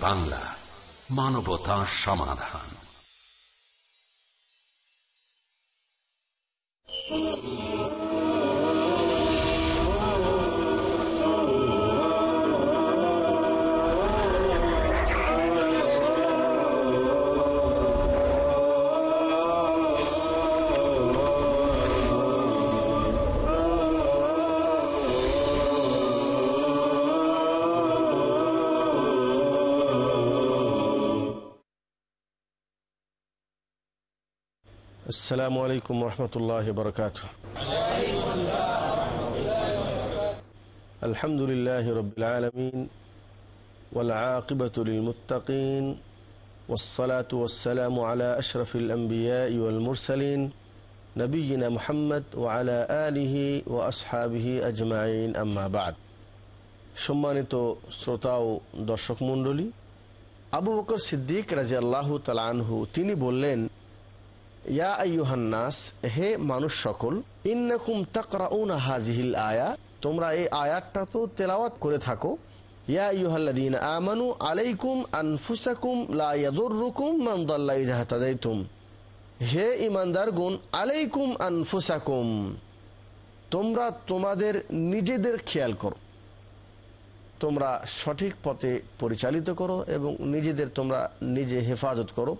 বাংলা মানবতা সমাধান। السلام عليكم ورحمة الله وبركاته الحمد لله رب العالمين والعاقبة للمتقين والصلاة والسلام على أشرف الأنبياء والمرسلين نبينا محمد وعلى آله وأصحابه أجمعين أما بعد সম্মানিত শ্রোতা ও দর্শক মণ্ডলী আবু বকর সিদ্দিক রাজি আল্লাহ তালানহু তিনি বললেন ইয়া হে মানুষ সকল, ইন্নাকুম তাকরাউনা হাজিহিল আয়া, তোমরা এই আয়াতটা তো তেলাওয়াত করে থাকো। ইয়া আলাইকুম আনফুসাকুম হে ঈমানদারগণ, আলাইকুম আনফুসাকুম, তোমরা তোমাদের নিজেদের খেয়াল করো। তোমরা সঠিক পথে পরিচালিত করো এবং নিজেদের তোমরা নিজে হেফাজত করো।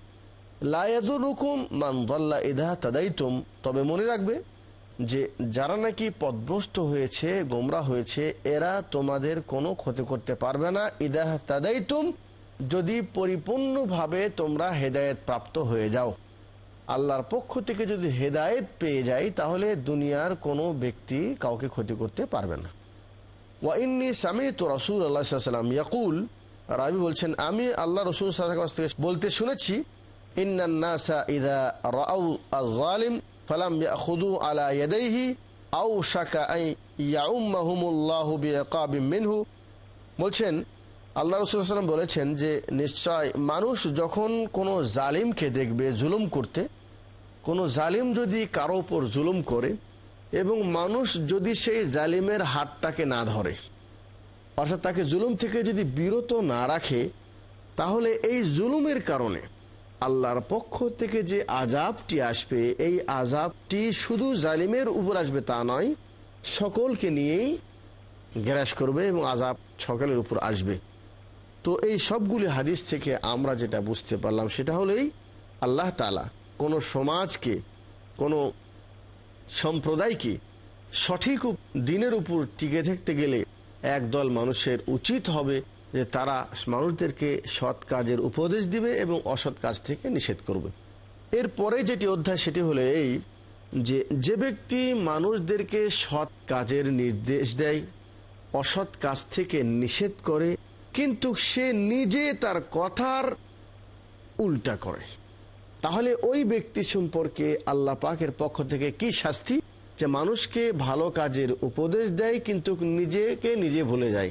তাদাইতুম। তবে মনে রাখবে যে যারা নাকি পদভ্রষ্ট হয়েছে, গোমরা হয়েছে, এরা তোমাদের কোনো ক্ষতি করতে পারবে না। ইদাহ তাদাইতুম, যদি পরিপূর্ণভাবে তোমরা হেদায়েত প্রাপ্ত হয়ে যাও। আল্লাহর পক্ষ থেকে যদি হেদায়েত পেয়ে যায়, তাহলে দুনিয়ার কোনো ব্যক্তি কাউকে ক্ষতি করতে পারবে না। ওয়াইন্নি সামি তো রসুল আল্লাহ সাল্লাম ইয়াকুল, রাবি বলছেন, আমি আল্লাহ রসুল সাল্লাহ থেকে বলতে শুনেছি ইদা ফালাম আলা মিনহু। বলছেন, আল্লাহ রসুল সাল্লাম বলেছেন যে, নিশ্চয় মানুষ যখন কোনো জালিমকে দেখবে জুলুম করতে, কোনো জালিম যদি কারও উপর জুলুম করে এবং মানুষ যদি সেই জালিমের হাতটাকে না ধরে, অর্থাৎ তাকে জুলুম থেকে যদি বিরত না রাখে, তাহলে এই জুলুমের কারণে আল্লাহর পক্ষ থেকে যে আজাবটি আসবে, এই আজাবটি শুধু জালিমের উপর আসবে তা নয়, সকলকে নিয়েই গ্রাস করবে এবং আজাব সকলের উপর আসবে। তো এই সবগুলি হাদিস থেকে আমরা যেটা বুঝতে পারলাম, সেটা হলেই আল্লাহ তালা কোনো সমাজকে, কোনো সম্প্রদায়কে সঠিক দিনের উপর টিকে থাকতে গেলে একদল মানুষের উচিত হবে যে তারা মানুষদেরকে সৎ কাজের উপদেশ দিবে এবং অসৎ কাজ থেকে নিষেধ করবে। এরপরে যেটি অধ্যায়, সেটি হলো এই যে যে ব্যক্তি মানুষদেরকে সৎ কাজের নির্দেশ দেয়, অসৎ কাজ থেকে নিষেধ করে, কিন্তু সে নিজে তার কথার উল্টা করে। তাহলে ওই ব্যক্তি সম্পর্কে আল্লাহ পাকের পক্ষ থেকে কি শাস্তি? যে মানুষকে ভালো কাজের উপদেশ দেয়, কিন্তু নিজেকে নিজে ভুলে যায়।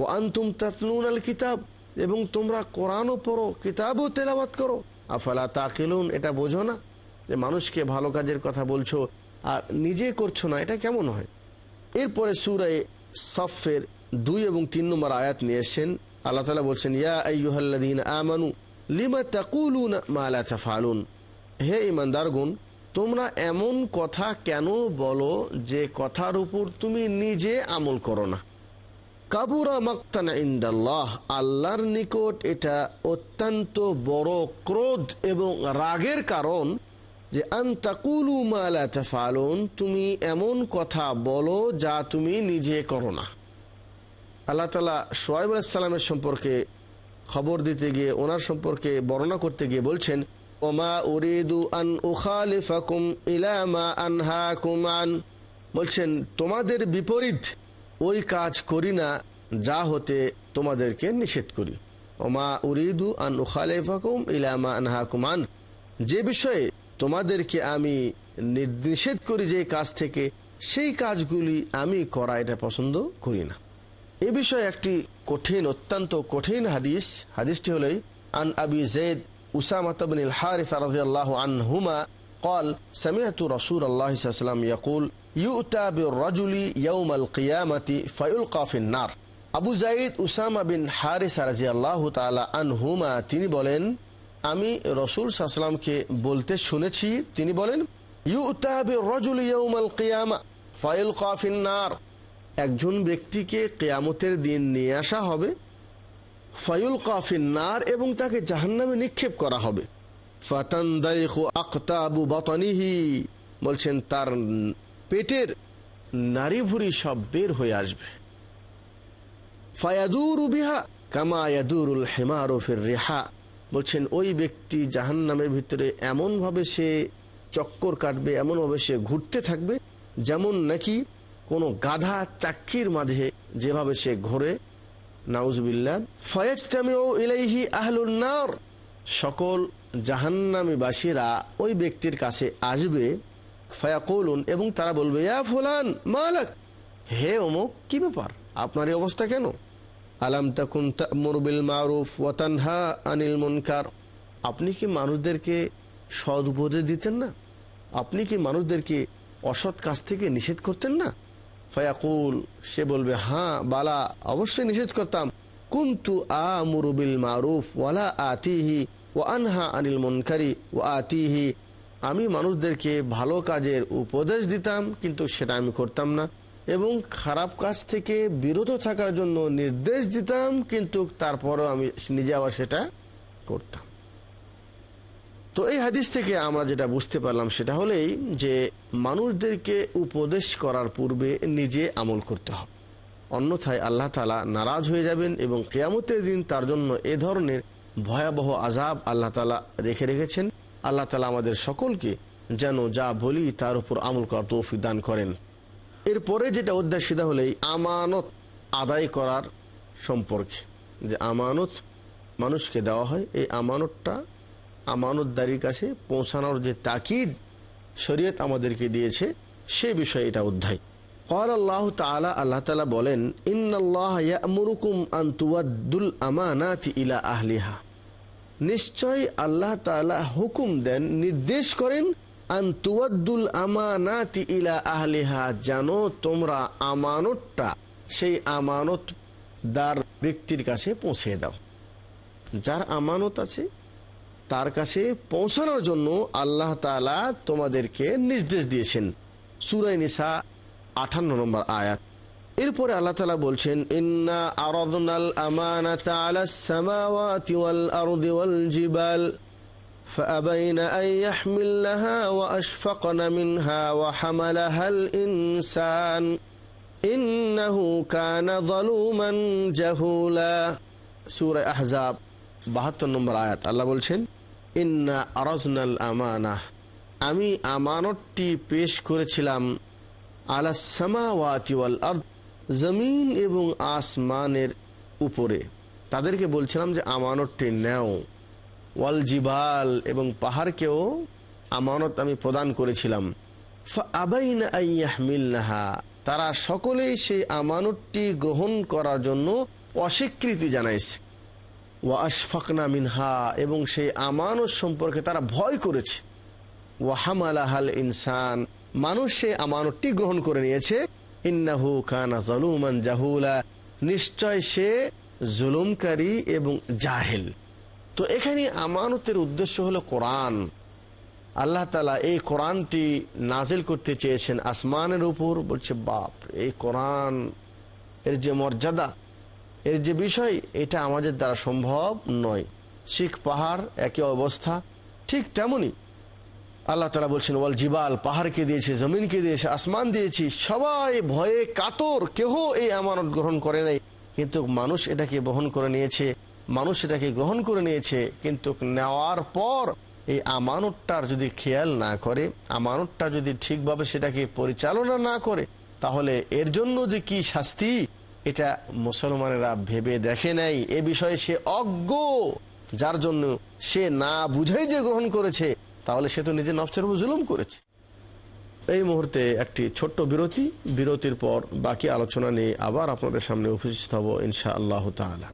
ও আনতুম তাতনুন আল কিতাব, এবং তোমরা কোরআনও পড়ো, কিতাবও তেলাবাত করো। আফালা তাকিলুন, এটা বোঝো না যে মানুষকে ভালো কাজের কথা বলছো আর নিজে করছ না, এটা কেমন হয়? এরপরে সুরায় সফের দুই এবং তিন নম্বর আয়াত নিয়ে এসছেন। আল্লাহ তালা বলছেন, ইয়া আইয়ুহাল্লাদিন আমানু, লিমা তাকুলুন মালা তাফালুন? হে ইমানদারগুন তোমরা এমন কথা কেন বলো যে কথার উপর তুমি নিজে আমল করো না? কাবুরা মাক্তানা ইন্দাল্লাহ, আল্লাহর নিকট এটা অত্যন্ত বড় ক্রোধ এবং রাগের কারণ যে, আন্তাকুলু মালা তাফালুন, তুমি এমন কথা বলো যা তুমি নিজে করো না। আল্লাহ তালা সোয়াইব আলাইসাল্লামের সম্পর্কে খবর দিতে গিয়ে, ওনার সম্পর্কে বর্ণনা করতে গিয়ে বলছেন, ওমা উরিদু আন উখালিফাকুম ইলামা আনহাকুম আন। বলছেন, তোমাদের বিপরীত ওই কাজ করি না যা হতে তোমাদেরকে নিষেধ করি ওমা উরিদু আন উখালেফাকুম ইলামা আনহাকুমান যে বিষয়ে তোমাদেরকে আমি নির্নিষেধ করি যে কাজ থেকে সেই কাজগুলি আমি করা এটা পছন্দ করি না এ বিষয়ে একটি কঠিন অত্যন্ত কঠিন হাদিস হাদিসটি হলেই আন আবি জেদ উসামাত بن الحارث رضي الله عنهما قال سمعت رسول الله صلى الله عليه وسلم يقول নার Abu Zaid Usama bin Haris রাজিয়াল্লাহ তালা আনহুমা, তিনি বলেন, আমি রসুল সাহসালামকে বলতে শুনেছি, তিনি বলেন নার একজন ব্যক্তিকে কেয়ামতের দিন নিয়ে আসা হবে ফয়ুল কাফিন নার এবং তাকে জাহান্নামে নিক্ষেপ করা হবে। ফাতান আকতাবু বাতানিহি। বলছেন, তার পেটের নারী ভুরি সব বের হয়ে আসবে। ফায়াদুর বিহা কামা ইয়াদুরুল হেমারফের রেহা। বলছেন, ওই ব্যক্তি জাহান্নামের ভিতরে এমনভাবে সে চক্কর কাটবে, এমনভাবে সে ঘুরতে থাকবে, যেমন নাকি কোনো গাধা চাক্কির মাঝে যেভাবে সে ঘোরে। নাউজবিল্লা ফয়াজতামিউ ইলাইহি আহলুন্নার সকল জাহান্নামীবাসীরা ওই ব্যক্তির কাছে আসবে এবং তারা বলবে ফুলান, মালাক। হে অমুক, কি ব্যাপার? আপনার এই অবস্থা কেন? আলাম তাকুন তা'মুরু বিল মারুফ ওয়াতানহা আনিল মুনকার। আপনি কি মানুষদেরকে সৎ উপদেশ দিতেন না? আপনি কি মানুষদেরকে অসৎ কাজ থেকে নিষেধ করতেন না? ফয়াকুল, সে বলবে হ্যাঁ বালা, অবশ্যই নিষেধ করতাম। কুন্তু আ মুরুবিল মারুফ ওয়ালা আতিহি ও আনহা আনিল মনকারি ও আতিহি আমি মানুষদেরকে ভালো কাজের উপদেশ দিতাম, কিন্তু সেটা আমি করতাম না। এবং খারাপ কাজ থেকে বিরত থাকার জন্য নির্দেশ দিতাম, কিন্তু তারপরও আমি নিজে আবার সেটা করতাম। তো এই হাদিস থেকে আমরা যেটা বুঝতে পারলাম, সেটা হলেই যে মানুষদেরকে উপদেশ করার পূর্বে নিজে আমল করতে হবে। অন্যথায় আল্লাহ তালা নারাজ হয়ে যাবেন এবং কেয়ামতের দিন তার জন্য এ ধরনের ভয়াবহ আজাব আল্লাহ তালা রেখে রেখেছেন। আল্লাহ তালা আমাদের সকলকে যেন যা বলি তার উপর আমল করার তৌফিক দান করেন এরপরে যেটা অধ্যায় সেটা হলেই আমানত আদায় করার সম্পর্কে যে আমানত মানুষকে দেওয়া হয় এই আমানতটা আমানতদারির কাছে পৌঁছানোর যে তাকিদ শরীয়ত আমাদেরকে দিয়েছে সে বিষয়ে এটা অধ্যায় قال الله تعالى আল্লাহ তাআলা বলেন ইন্নাল্লাহ ইয়া'মুরুকুম আন তুওয়াদ্দুল আমানাতি ইলা আহলিহা নিশ্চয় আল্লাহ তালা হুকুম দেন, নির্দেশ করেন আন তুওয়াদ্দুল আমানাতি ইলা আহলিহা জানো তোমরা আমানতটা, সেই আমানত দার ব্যক্তির কাছে পৌঁছে দাও। যার আমানত আছে, তার কাছে পৌঁছানোর জন্য আল্লাহ তালা তোমাদেরকে নির্দেশ দিয়েছেন। সুরাই নিসা আঠান্ন নম্বর আয়াত। এরপরে আল্লাহ তালা বলছেন ইন্না আরাদনাল আমানাতা আলাস সামাওয়াতি ওয়াল আরদি ওয়াল জিবাল فأبين أن يحملنها وأشفقن منها وحملها الإنسان إنه كان ظلوما جهولا سورة أحزاب বাহাত্তর নম্বর আয়াত আল্লাহ বলছেন ইন্না আরজনাল আমানা আমি আমানতটি পেশ করেছিলাম আলাসামাওয়াতি ওয়াল আর্দ জমিন এবং আসমানের উপরে। তাদেরকে বলছিলাম যে, আমানতটি নেও। ওয়াল জিবাল এবং পাহাড়কেও আমানত আমি প্রদান করেছিলাম। তারা সকলেই সেই আমানতটি গ্রহণ করার জন্য অস্বীকৃতি জানাইছে। ওয়াশফাকনা মিনহা এবং সেই আমানত সম্পর্কে তারা ভয় করেছে। ওয়াহামালাহাল ইনসান। মানুষ সে আমানতটি গ্রহণ করে নিয়েছে। ইন্নাহু জলুমান জাহুলা। নিশ্চয় সে জুলুমকারী এবং জাহেল। তো এখানে আমানতের উদ্দেশ্য হলো কোরআন। আল্লাহ তালা এই কোরআনটি নাজিল করতে চেয়েছেন আসমানের উপর। বলছে, বাপ, এই কোরআন, এর যে মর্যাদা, এর যে বিষয়, এটা আমাদের দ্বারা সম্ভব নয়। শিখ পাহাড় একই অবস্থা, ঠিক তেমনি আল্লাহ তালা বলছেন, ওয়াল জিবাল, পাহাড়কে দিয়েছে, জমিনকে দিয়েছে, আসমান দিয়েছি, সবাই ভয়ে কাতর, কেহ এই আমানত গ্রহণ করে নাই। কিন্তু মানুষ এটাকে বহন করে নিয়েছে, মানুষ এটাকে গ্রহণ করে নিয়েছে, কিন্তু নেওয়ার পর এই আমানতটার যদি খেয়াল না করে, আমানতটা যদি ঠিকভাবে সেটাকে পরিচালনা না করে, তাহলে এর জন্য যে কি শাস্তি, এটা মুসলমানেরা ভেবে দেখে নাই। এ বিষয়ে সে অজ্ঞ, যার জন্য সে না বুঝেই যে গ্রহণ করেছে তাহলে সে তো নিজের নফসের উপর জুলুম করেছে। এই মুহূর্তে একটি ছোট্ট বিরতি বিরতির পর বাকি আলোচনা নিয়ে আবার আপনাদের সামনে উপস্থিত হব ইনশা আল্লাহ তালা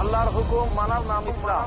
আল্লাহর হুকুম মানার নাম ইসলাম।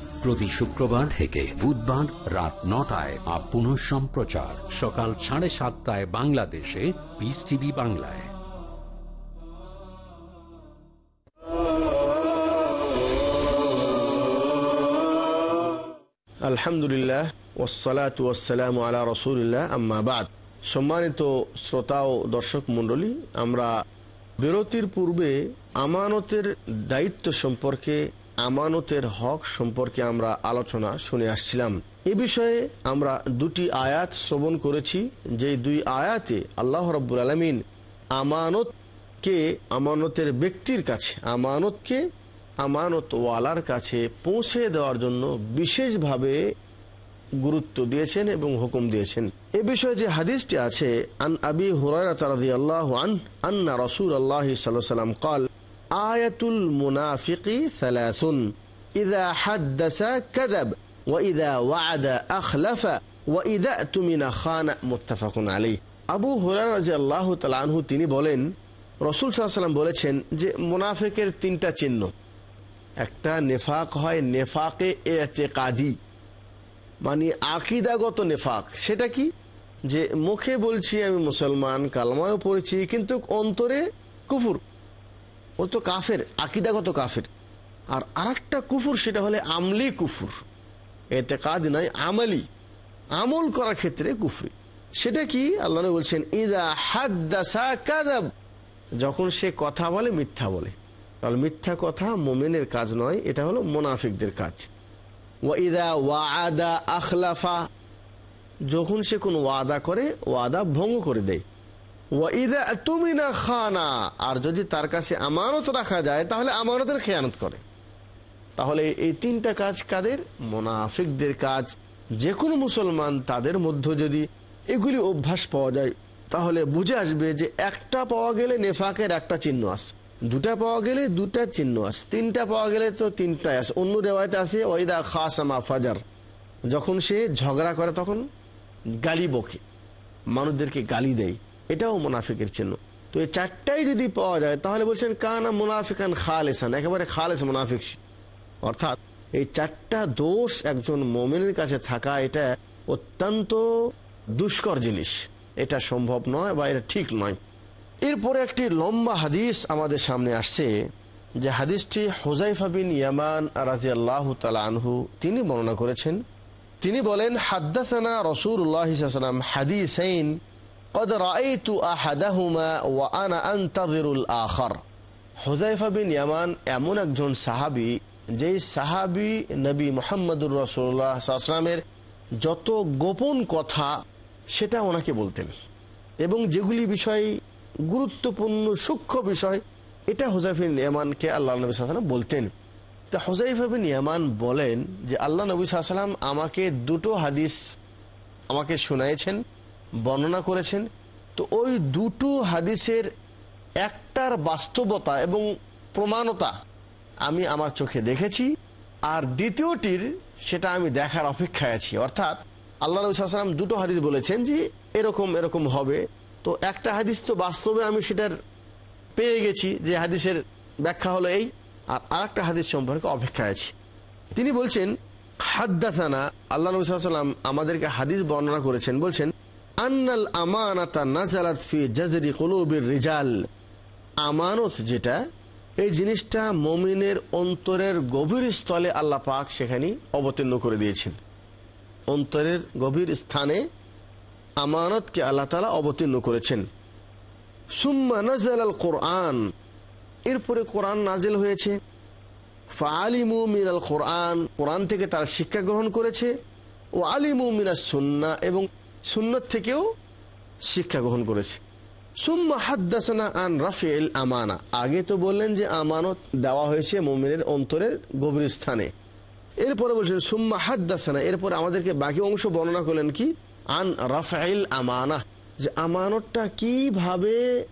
প্রতি শুক্রবার থেকে বুধবার রাত নটায় বা পুনঃ সম্প্রচার। সকাল সাড়ে সাতটায় বাংলাদেশে পিস টিভি বাংলায়। আলহামদুলিল্লাহ ওসালাত ওয়াসালাম আলা রসুলিল্লাহ আম্মাবাদ সম্মানিত শ্রোতা ও দর্শক মণ্ডলী, আমরা বিরতির পূর্বে আমানতের দায়িত্ব সম্পর্কে আমানতের হক সম্পর্কে আমরা আলোচনা শুনে আসছিলাম। এ বিষয়ে আমরা দুটি আয়াত শ্রবণ করেছি। যে দুই আয়াতে আল্লাহ রব্বুল আলমিন আমানতকে আমানতের ব্যক্তির কাছে, আমানতকে আমানতওয়ালার কাছে পৌঁছে দেওয়ার জন্য বিশেষভাবে গুরুত্ব দিয়েছেন এবং হুকুম দিয়েছেন। এ বিষয়ে যে হাদিসটি আছে, আন আবি হুরায় তারাদি আল্লাহ আন আন্না রসুল আল্লাহ সাল্লাম কাল আয়াতুল মুনাফিকি সালাসুন। ইযা হাদ্দাসা কাযাব, ওয়া ইযা ওয়া'আদা আখলাফা, ওয়া ইযা তুমিনা খানা, মুত্তাফাকুন আলাইহি। আবু হুরায়রা রাদিয়াল্লাহু তাআলা আনহু তিনি বলেন, রাসূল সাল্লাম বলেছেন যে মুনাফিকের তিনটা চিহ্ন। একটা নেফাক হয় নেফাকে এতেকাদি মানে আকিদাগত নেফাক। সেটা কি? যে মুখে বলছি আমি মুসলমান, কালমায়ও পড়েছি, কিন্তু অন্তরে কুফুর। ও তো কাফের, আকিদাগত কাফের। আর আরেকটা কুফুর, সেটা হলে আমলি কুফুর। এতে কাজ নয় আমলি। আমল করার ক্ষেত্রে কুফরি। সেটা কি? আল্লাহ বলছেন, ইদা হাদ্দাসা কাদাব। যখন সে কথা বলে, মিথ্যা বলে। তাহলে মিথ্যা কথা মোমেনের কাজ নয়, এটা হলো মোনাফিকদের কাজ। ওয়াইদা ওয়াদা আখলাফা। যখন সে কোন ওয়াদা করে, ওয়াদা ভঙ্গ করে দেয়। আর যদি তার কাছে আমানত রাখা যায়, তাহলে আমানতের খেয়ানত করে। তাহলে এই তিনটা কাজ কাদের? মোনাফিকদের কাজ। যে কোনো মুসলমান তাদের মধ্যে যদি এগুলি অভ্যাস পাওয়া যায়, তাহলে বুঝে আসবে যে একটা পাওয়া গেলে নেফাকের একটা চিহ্ন আছে। দুটা পাওয়া গেলে দুটা চিহ্ন আছে। তিনটা পাওয়া গেলে তো তিনটাই আছে। অন্য রেওয়ায়তে আছে ওইদা খাসামা ফাজার। যখন সে ঝগড়া করে, তখন গালি বকে। মানুষদেরকে গালি দেয়। এটাও মুনাফিকের চিহ্ন। তো এই চারটাই যদি পাওয়া যায়, তাহলে বলছেন কানা মুনাফিকান খালেসান, একেবারে খালেস মুনাফিক অর্থাৎ এই চারটা দোষ একজন মোমেনের কাছে থাকা, এটা অত্যন্ত দুষ্কর জিনিস। এটা সম্ভব নয় বা এটা ঠিক নয়। এরপরে একটি লম্বা হাদিস আমাদের সামনে আসছে, যে হাদিসটি হোজাইফা বিন ইয়ামান রাজি আল্লাহ আনহু তিনি বর্ণনা করেছেন। তিনি বলেন, হাদ্দাসানা রসুল্লাহাম হাদিসাইন قد رأيت أحدهما وأنا أنتظر الآخر হুজাইফা বিন ইয়ামান এমন একজন সাহাবি যেই সাহাবি নবী মোহাম্মদুর রসুল্লাহ আসলামের যত গোপন কথা সেটা ওনাকে বলতেন এবং যেগুলি বিষয় গুরুত্বপূর্ণ সূক্ষ্ম বিষয় এটা হুজাইফিন ইয়ামানকে আল্লাহ নবী সাল্লাম বলতেন তা হুজাইফা বিন ইয়ামান বলেন যে আল্লাহ নবী সাল্লাম আমাকে দুটো হাদিস আমাকে শোনাইছেন বর্ণনা করেছেন, তো ওই দুটো হাদিসের একটার বাস্তবতা এবং প্রমাণতা আমি আমার চোখে দেখেছি, আর দ্বিতীয়টির সেটা আমি দেখার অপেক্ষায় আছি। অর্থাৎ আল্লাহ নবী সাল্লাম দুটো হাদিস বলেছেন যে এরকম এরকম হবে। তো একটা হাদিস তো বাস্তবে আমি সেটার পেয়ে গেছি যে হাদিসের ব্যাখ্যা হলো এই, আর আরেকটা হাদিস সম্পর্কে অপেক্ষায় আছি। তিনি বলছেন, হাদ্দাসানা, আল্লাহ নবী সাল্লাম আমাদেরকে হাদিস বর্ণনা করেছেন, বলছেন আন্নাল আমানাতা নাজালাত ফি জাজরি কুলুবির রিজাল। আমানত যেটা, এই জিনিসটা মমিনের অন্তরের গভীর স্থলে আল্লাহ পাক সেখানে অবতীর্ণ করে দিয়েছেন। অন্তরের গভীর স্থানে আমানতকে আল্লাহ তালা অবতীর্ণ করেছেন। সুম্মা নাজাল আল কোরআন, এরপরে কোরআন নাজিল হয়েছে। ফালিমু মিনাল কোরআন কোরআন থেকে তারা শিক্ষা গ্রহণ করেছে। ও আলিমু মিনাস সুন্না, এবং সুন্নত থেকেও শিক্ষা গ্রহণ করেছে। সুম্মা হাদ্দাসানা আন রাফিল আমানা। আগে তো বললেন যে আমানত দেওয়া হয়েছে মোমিনের অন্তরের গভীর স্থানে এরপরে বলছেন, সুম্মা হাদ্দাসানা, এরপরে আমাদেরকে বাকি অংশ বর্ণনা করলেন কি? আন রাফাইল আমানা। যে আমানতটা কীভাবে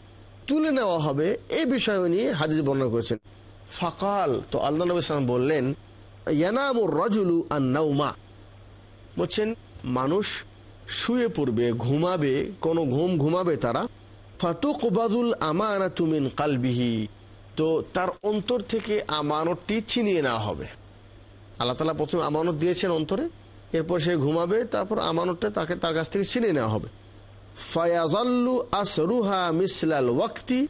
তুলে নেওয়া হবে এ বিষয় নিয়ে হাদিস বর্ণনা করেছেন। ফাকাল, তো আল্লাহ নবী সালাম বললেন, ইয়ানামুর রজুলু আন নাউমা বলছেন, মানুষ শুয়ে পড়বে, ঘুমাবে, কোনো ঘুম ঘুমাবে তারা। ফাতুক বাদুল আমানা তুমিন কালবিহি। তো তার অন্তর থেকে আমানতটি ছিনিয়ে নেওয়া হবে। আল্লাহ তালা প্রথমে আমানত দিয়েছেন অন্তরে, এরপর সে ঘুমাবে, তারপর আমানতটা তাকে তার কাছ থেকে ছিনিয়ে নেওয়া হবে। ফায়াজাল্লু আসরুহা মিসলাল ওয়াক্তি।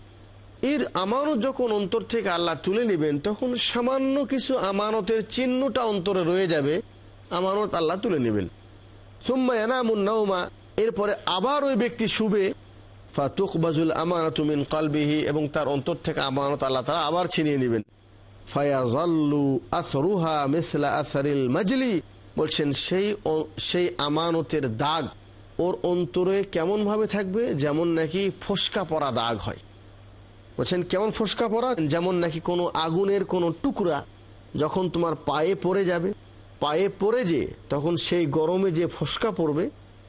এর আমানত যখন অন্তর থেকে আল্লাহ তুলে নেবেন, তখন সামান্য কিছু আমানতের চিহ্নটা অন্তরে রয়ে যাবে, আমানত আল্লাহ তুলে নেবেন। সুম্মা এনামুন নৌমা এরপরে আবার ওই ব্যক্তি শুবে। ফাতুকবাজুল আমানাতুমিন কালবিহি, এবং তার অন্তর থেকে আমানত আল্লাহ তারা আবার ছিনিয়ে নেবেন। ফায়াজাল্লু আসরুহা মিসলা আসারিল মাজলি, বলছেন, সেই সেই আমানতের দাগ ওর অন্তরে কেমন ভাবে থাকবে? যেমন নাকি ফসকা পড়া দাগ হয়। বলছেন, কেমন ফসকা পড়া যেমন নাকি কোনো আগুনের কোনো টুকরা যখন তোমার পায়ে পড়ে যাবে। পায়ে পড়ে যে, তখন সেই গরমে যে ফসকা পড়বে,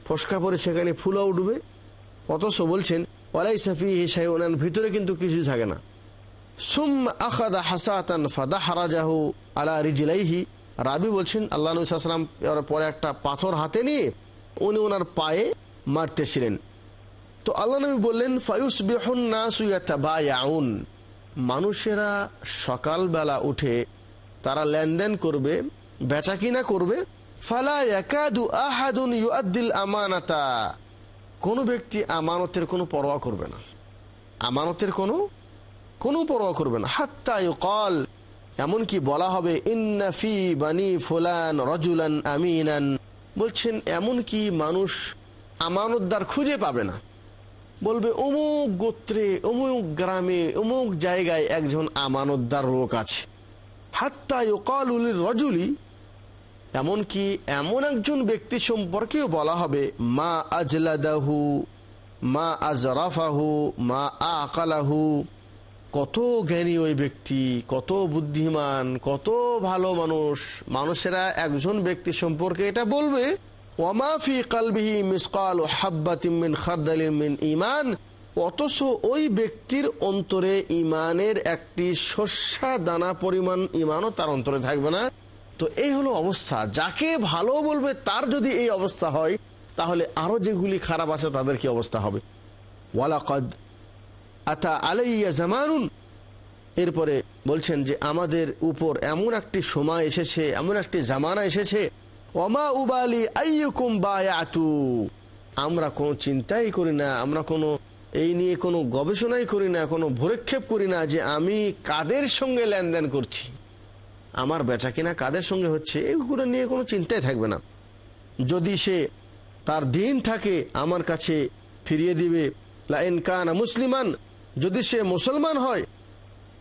ফসকা পরে সেখানে ফুলা উঠবে। অথচ বলছেন ওয়ালাই সাফি হিসাই ওনার ভিতরে কিন্তু কিছু থাকে না। সুম আখাদা হাসাতান ফাদা হারাজাহু আলা রিজিলাইহি। রাবি বলছেন, আল্লাহ সাল্লাম পরে একটা পাথর হাতে নিয়ে উনি ওনার পায়ে মারতেছিলেন। তো আল্লাহ নবী বললেন ফায়ুস বেহন না সুয়াতা বা ইয়াউন মানুষেরা সকালবেলা উঠে তারা লেনদেন করবে বেচা কিনা করবে? ফালা একাদু আহাদুন কোনো ব্যক্তি আমানতের কোনো পরোয়া করবে না। আমানতের কোনো কোনো পরোয়া করবে না। হাত্তা কল এমনকি বলা হবে ইন্নাফি বানি ফুলান রজুলান আমিনান। বলছেন এমন কি মানুষ আমানতদার খুঁজে পাবে না। বলবে, অমুক গোত্রে, অমুক গ্রামে, অমুক জায়গায় একজন আমানতদার লোক আছে। হাত্তা ইকালুল রজুলি এমনকি এমন একজন ব্যক্তি সম্পর্কেও বলা হবে, মা আজলাদাহু, মা আজরাফাহু, মা আকালাহু। কত জ্ঞানী ওই ব্যক্তি, কত বুদ্ধিমান, কত ভালো মানুষ। মানুষেরা একজন ব্যক্তি সম্পর্কে এটা বলবে ওয়ামাফি কালবিহি মিসকাল হাব্বাতিমিন খারদালিমিন ইমান অথচ ওই ব্যক্তির অন্তরে ইমানের একটি শস্যা দানা পরিমাণ ইমানও তার অন্তরে থাকবে না। তো এই হলো অবস্থা। যাকে ভালো বলবে তার যদি এই অবস্থা হয়, তাহলে আরও যেগুলি খারাপ আছে তাদের কি অবস্থা হবে? আতা আলাইয়া জামানুন। এরপরে বলছেন যে, আমাদের উপর এমন একটি সময় এসেছে, এমন একটি জামানা এসেছে অমা উবালি আইয়ুকুম বায়াতু। আমরা কোনো চিন্তাই করি না, আমরা কোনো এই নিয়ে কোনো গবেষণাই করি না, কোনো ভূরেক্ষেপ করি না যে আমি কাদের সঙ্গে লেনদেন করছি। আমার বেচা কিনা কাদের সঙ্গে হচ্ছে, এগুলো নিয়ে কোনো চিন্তাই থাকবে না। যদি সে তার দিন থাকে আমার কাছে ফিরিয়ে দিবে লা ইন কানা মুসলিমান, যদি সে মুসলমান হয়,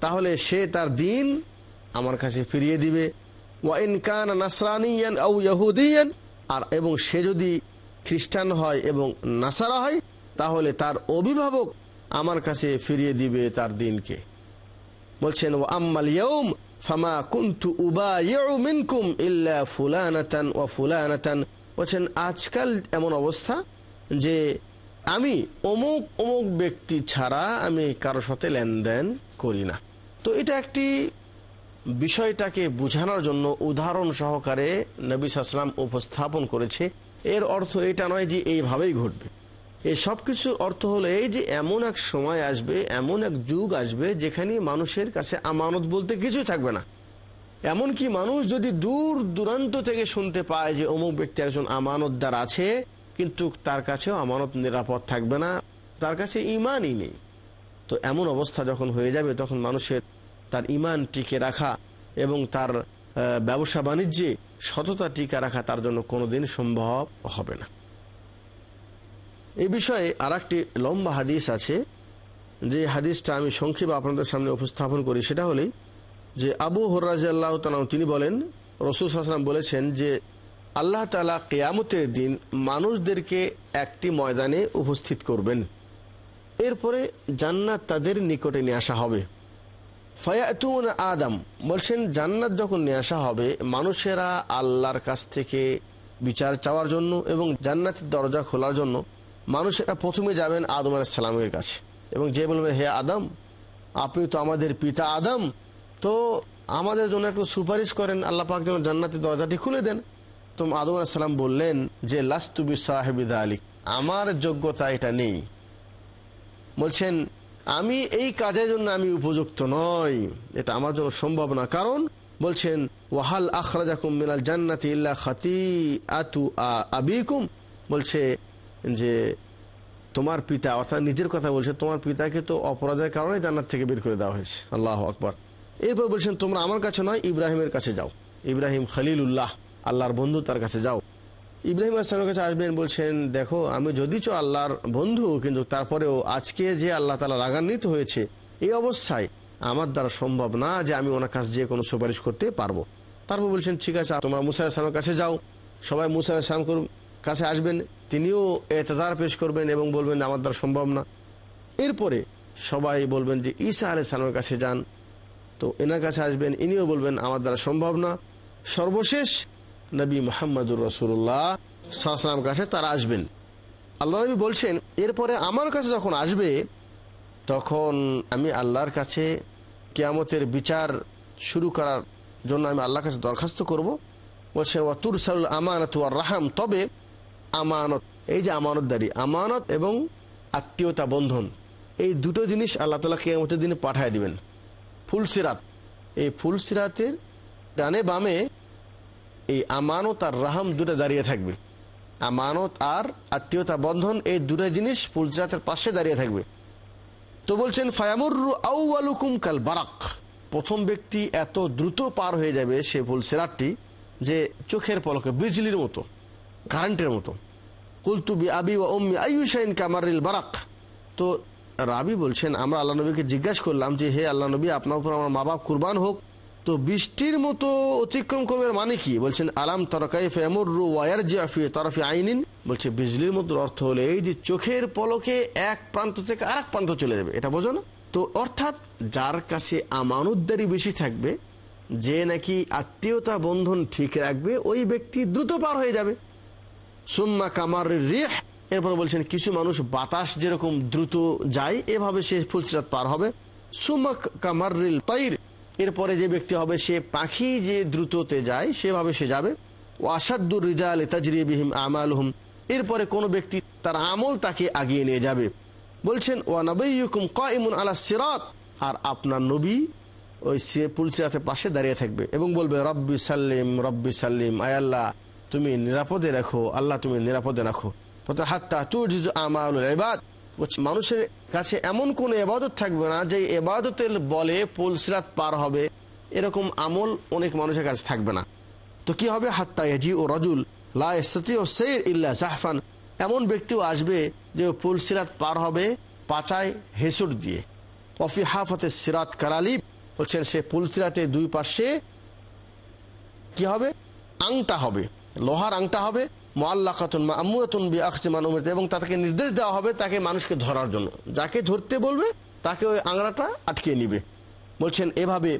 তাহলে সে তার দিন আমার কাছে ফিরিয়ে দিবে। ওয়া ইন কানা নাসরানিয়ান আউ ইয়াহুদিয়ান, আর এবং সে যদি খ্রিস্টান হয় এবং নাসারা হয়, তাহলে তার অভিভাবক আমার কাছে ফিরিয়ে দিবে তার দিনকে। বলছেন ও আম্মাল ইয়ৌম ফামা কুন্তু উবা মিনকুম ইল্লা ফুলানাতান ও ফুলানাতান। বলছেন, আজকাল এমন অবস্থা যে আমি অমুক অমুক ব্যক্তি ছাড়া আমি কারোর সাথে লেনদেন করি না। তো এটা একটি বিষয়টাকে বোঝানোর জন্য উদাহরণ সহকারে নবী সাসলাম উপস্থাপন করেছে। এর অর্থ এটা নয় যে এইভাবেই ঘটবে। এই সব কিছুর অর্থ হলো এই যে এমন এক সময় আসবে, এমন এক যুগ আসবে যেখানে মানুষের কাছে আমানত বলতে কিছুই থাকবে না। এমনকি মানুষ যদি দূর দূরান্ত থেকে শুনতে পায় যে অমুক ব্যক্তি একজন আমানতদার আছে, কিন্তু তার কাছেও আমানত নিরাপদ থাকবে না, তার কাছে ইমানই নেই। তো এমন অবস্থা যখন হয়ে যাবে, তখন মানুষের তার ইমান টিকে রাখা এবং তার ব্যবসা বাণিজ্যে সততা টিকে রাখা তার জন্য কোনোদিন সম্ভব হবে না। এই বিষয়ে আর একটি লম্বা হাদিস আছে, যে হাদিসটা আমি সংক্ষেপে আপনাদের সামনে উপস্থাপন করি। সেটা হলেই যে আবু হরাজ আল্লাহ তিনি বলেন, রসুল সাল্লাম বলেছেন যে আল্লাহ তালা কেয়ামতের দিন মানুষদেরকে একটি ময়দানে উপস্থিত করবেন। এরপরে জান্নাত তাদের নিকটে নিয়ে আসা হবে। ফয়াতুন আদম, বলছেন, জান্নাত যখন নিয়ে আসা হবে, মানুষেরা আল্লাহর কাছ থেকে বিচার চাওয়ার জন্য এবং জান্নাতের দরজা খোলার জন্য মানুষেরা প্রথমে যাবেন আদম আলাইসালামের কাছে। এবং যে বলবে, হে আদম, আপনি তো আমাদের পিতা আদম, তো আমাদের জন্য একটু সুপারিশ করেন। আল্লাহ পাক যেন জান্নাতের দরজাটি খুলে দেন, তো আদম আলাইসালাম বললেন যে লাস্তুবি সাহেবিদা আলী আমার যোগ্যতা এটা নেই। বলছেন, আমি এই কাজের জন্য আমি উপযুক্ত নই, এটা আমার জন্য সম্ভব না। কারণ বলছেন, ওয়াহাল আখরাজাকুম মিনাল জান্নাতি ইল্লা খাতি আতু আবিকুম বলছে যে তোমার পিতা, অর্থাৎ নিজের কথা বলছে, তোমার পিতাকে তো অপরাধের কারণে জান্নাত থেকে বের করে দেওয়া হয়েছে। আল্লাহ আকবর। এরপর বলছেন, তোমরা আমার কাছে নয়, ইব্রাহিমের কাছে যাও। ইব্রাহিম খালিলুল্লাহ, আল্লাহর বন্ধু, তার কাছে যাও। ইব্রাহিম আসলামের কাছে আসবেন, বলছেন, দেখো, আমি যদিচ আল্লাহর বন্ধু, কিন্তু তারপরেও আজকে যে আল্লাহ তালা রাগান্বিত হয়েছে, এই অবস্থায় আমার দ্বারা সম্ভব না যে আমি ওনার কাছে যে কোনো সুপারিশ করতে পারব। তারপর বলছেন, ঠিক আছে, তোমরা মুসা আসলামের কাছে যাও। সবাই মুসা আসলাম কাছে আসবেন। তিনিও এতদার পেশ করবেন এবং বলবেন, আমার দ্বারা সম্ভব না। এরপরে সবাই বলবেন যে, ঈসা আলাই সালামের কাছে যান। তো এনার কাছে আসবেন, ইনিও বলবেন, আমার দ্বারা সম্ভব না। সর্বশেষ নবী মোহাম্মদুর রসুল্লাহ সাল্লাম কাছে তারা আসবেন। আল্লাহ নবী বলছেন, এরপরে আমার কাছে যখন আসবে, তখন আমি আল্লাহর কাছে কেয়ামতের বিচার শুরু করার জন্য আমি আল্লাহর কাছে দরখাস্ত করব। বলছেন ওয়াতুর সাল আমানত ওয়ার রাহাম। তবে আমানত। এই যে আমানতদারি, আমানত এবং আত্মীয়তা বন্ধন, এই দুটো জিনিস আল্লাহ তালা কেয়ামতের দিনে পাঠায় দিবেন। ফুলসিরাত এই ফুলসিরাতের ডানে বামে এই আমানত আর রাহাম দুটো দাঁড়িয়ে থাকবে। আমানত আর আত্মীয়তা বন্ধন, এই দুটো জিনিস ফুলসিরাতের পাশে দাঁড়িয়ে থাকবে। তো বলছেন ফায়ামুরু আউআলুকুম কাল বারাক। প্রথম ব্যক্তি এত দ্রুত পার হয়ে যাবে সে ফুলসিরাতটি যে চোখের পলকে বিজলির মতো। কারেন্টের মতো। কুলতুবি আবি ও অম্মি আইউসাইন কামারিল বারাক। তো রাবি বলছেন, আমরা আল্লাহ নবীকে জিজ্ঞাসা করলাম যে, হে আল্লাহ নবী, আপনার উপর আমার মা বাপ কুরবান হোক। তো বৃষ্টির মতো অতিক্রম করবে মানে কি? বলছেন, আলাম তরকাই ফেমর ওয়ার জিয়াফি তরফি আইনিন? বলছে, বিজলির মতো অর্থ হলে এই যে চোখের পলকে এক প্রান্ত থেকে আরেক প্রান্ত চলে যাবে। এটা বোঝো না? তো অর্থাৎ যার কাছে আমানুদ্দারি বেশি থাকবে, যে নাকি আত্মীয়তা বন্ধন ঠিক রাখবে, ওই ব্যক্তি দ্রুত পার হয়ে যাবে। সুম্মা কামার রিহ। এরপর বলছেন, কিছু মানুষ বাতাস যেরকম দ্রুত যায়, এভাবে সে ফুলসিরাত পার হবে। সুম্মা কামার রিল তৈর। এরপরে যে ব্যক্তি হবে, সে পাখি যে দ্রুততে যায়, সেভাবে সে যাবে। ও আসাদুর রিজাল তাজরিবিহিম আমাল হুম এরপরে কোনো ব্যক্তি তার আমল তাকে আগিয়ে নিয়ে যাবে। বলছেন, ওয়া নবীকুম কাইমুন আলা সিরাত। আর আপনার নবী ওই সে পুলসিরাতের পাশে দাঁড়িয়ে থাকবে এবং বলবে, রব্বি সাল্লিম রব্বি সাল্লিম, আয় আল্লাহ। তুমি নিরাপদে রাখো, আল্লাহ তুমি নিরাপদে রাখো। হাত্তা মানুষের কাছে এমন কোন এবাদত থাকবে না যে এবাদতের বলে পুলসিরাত পার হবে। এরকম আমল অনেক মানুষের কাছে থাকবে না। তো কি হবে? হাত্তা ইয়াজি ও রজুল, লা ইস্তাতি ও সেইর ইল্লা জাহফান এমন ব্যক্তিও আসবে যে ও পুল সিরাত পার হবে পাচায় হেসুর দিয়ে। অফি হাফতে সিরাত কালালিব। বলছেন, সে পুল সিরাতে দুই পাশে কি হবে? আংটা হবে। লোহার আংটা হবে মোয়াল্লাকাতুন আমুরাতুন বি আকসিমান উমরিত, এবং তাকে নির্দেশ দেওয়া হবে তাকে মানুষকে ধরার জন্য। যাকে ধরতে বলবে, তাকে ওই আংড়াটা আটকে নিবে। বলছেন, এভাবে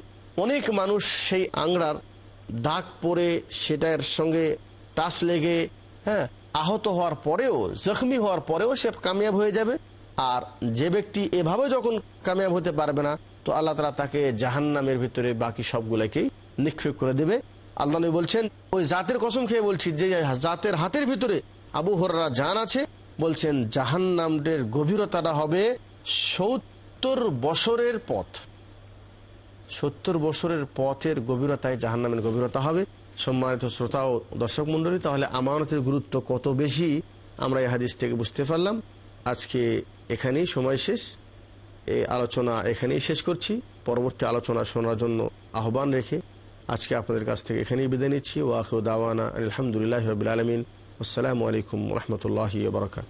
অনেক মানুষ সেই আংড়ার দাগ পরে সেটার সঙ্গে টাচ লেগে হ্যাঁ আহত হওয়ার পরেও, জখমি হওয়ার পরেও সে কামিয়াব হয়ে যাবে। আর যে ব্যক্তি এভাবে যখন কামিয়াব হতে পারবে না, তো আল্লাহ তালা তাকে জাহান্নামের ভিতরে বাকি সবগুলোকেই নিক্ষেপ করে দেবে। আল্লাহ নবী বলছেন, ওই জাতের কসম খেয়ে বলছি, যে জাতের হাতের ভিতরে আবু হররা জান আছে, বলছেন জাহান্নামের গভীরতাটা হবে সত্তর বছরের পথ। সত্তর বছরের পথের গভীরতায় জাহান্নামের গভীরতা হবে। সম্মানিত শ্রোতা ও দর্শক মন্ডলী তাহলে আমানতের গুরুত্ব কত বেশি? আমরা এই হাদিস থেকে বুঝতে পারলাম। আজকে এখানেই সময় শেষ। এই আলোচনা এখানেই শেষ করছি। পরবর্তী আলোচনা শোনার জন্য আহ্বান রেখে আজকে আপনাদের কাছ থেকে এখানেই বিদায় নিচ্ছি ওয়াকু দাওয়ানা আলহামদুলিল্লাহ রবিল আলমিন। আসসালামু আলাইকুম রহমতুল্লাহ বরকাত